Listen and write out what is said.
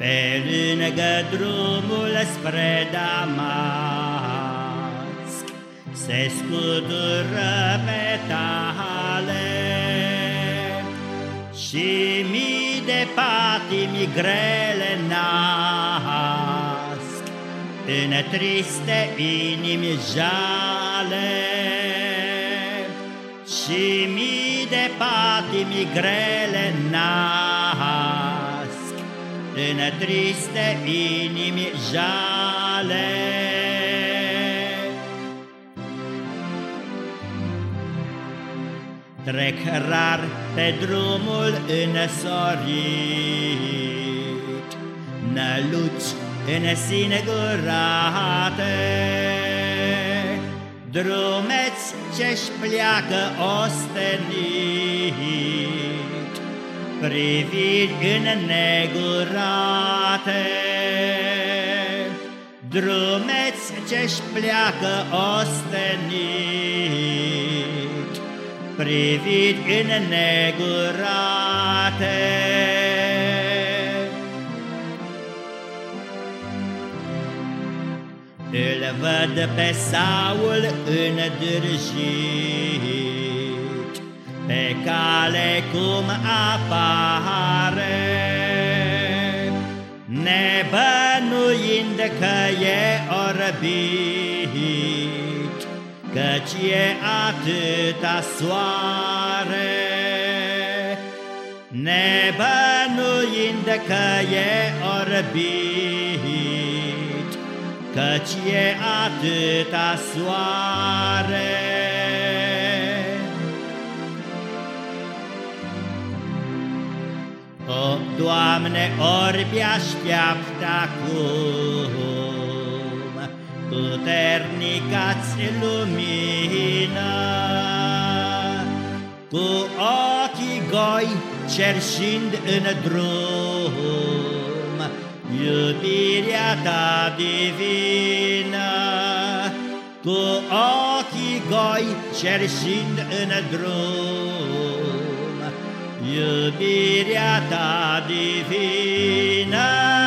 Pe lângă drumul spre Damasc Se scutură petale Și mii de patimi grele nasc În triste inimi jale. Și mii de patimi grele nasc în triste inimi jale. Trec rar pe drumul însorit, Năluci în sinegurate, Drumeți ce-și pleacă ostenit, priviri înnegurate. Drumeți ce-și pleacă ostenit, priviri înnegurate. Îl văd pe Saul îndârjit, pe cale cum apare, Nebănuind că e orbit, Căci e atâta soare. Nebănuind că e orbit, Căci e atâta soare. Doamne, orbi așteaptă acum, Puternicați lumină, Cu ochii goi cerșind în drum, Iubirea ta divină, Cu ochii goi cerșind în drum, Iubirea ta divină